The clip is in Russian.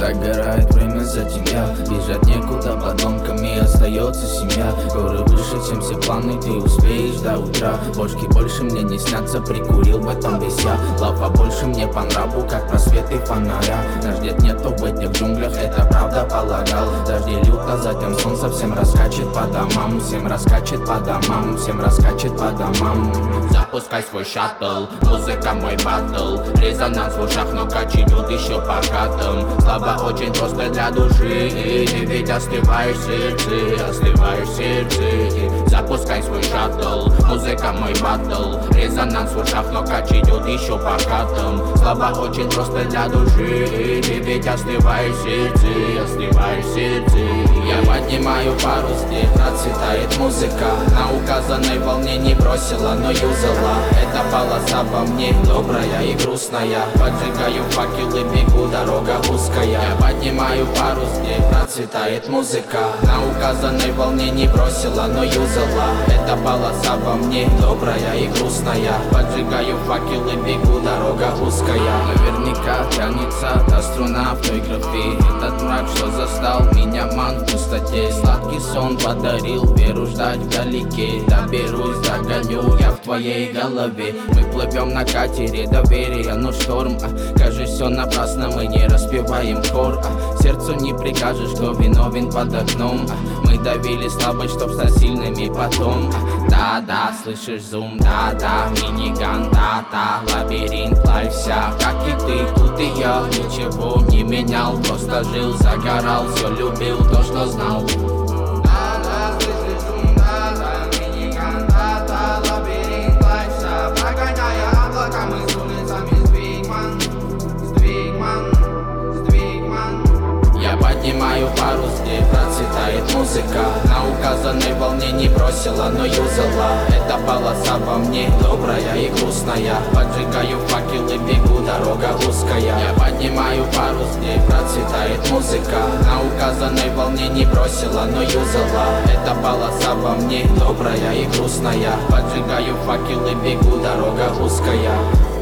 Догорает время за тебя. Бежать некуда, подонками остается семья. Горы выше, чем все планы, ты успеешь до утра. Бочки больше мне не снятся, прикурил в этом весь я. Лава больше мне по нраву, как просветы фонаря. Нас ждет нету в этих джунглях, это правда полагал Дожди льют, а затем солнце всем раскачет по домам Всем раскачет по домам, всем раскачет по домам. Запускай свой шаттл, музыка мой батл. Резонанс в ушах, но качи еще покатом Слабо очень просто для души. Ты ведь остываешь сердце, остываешь сердце. Запускай свой шаттл, музыка мой батл. Резонанс в ушах, но кач идет еще покатом Слабо очень просто для души. Ты ведь остываешь сердце, остываешь сердце. Я поднимаю парус, где процветает музыка На указанной волне не бросила, но юзала. Эта полоса во мне добрая и грустная. Поджигаю факелы, бегу, дорога узкая. Я поднимаю парус, где процветает музыка. На указанной волне не бросила, но юзала. Эта полоса во мне добрая и грустная. Поджигаю факелы, бегу, дорога узкая. Наверняка тянется та струна в той графе Этот мрак, что застал меня ман в пустоте Сладкий сон подарил веру ждать вдалеке. Доберусь, догоню я в твоей голове. Мы плывем на катере доверия, но шторм а, Кажется, все напрасно, мы не распеваем хор а, Сердцу не прикажешь, кто виновен под окном а, Мы давили слабость, чтоб стать сильными потом а, Да-да, слышишь зум, да-да, миниган, да-да Лабиринт, лайф вся, как и ты, тут и я Ничего не менял, просто жил, загорал Все любил то, что знал. Я поднимаю парус, где процветает музыка не бросила, но юзала. Эта полоса во мне добрая и грустная. Поджигаю факелы, бегу, дорога узкая. Я поднимаю парус, где процветает музыка. На указанной волне не бросила, но юзала. Эта полоса во мне добрая и грустная. Поджигаю факелы, бегу, дорога узкая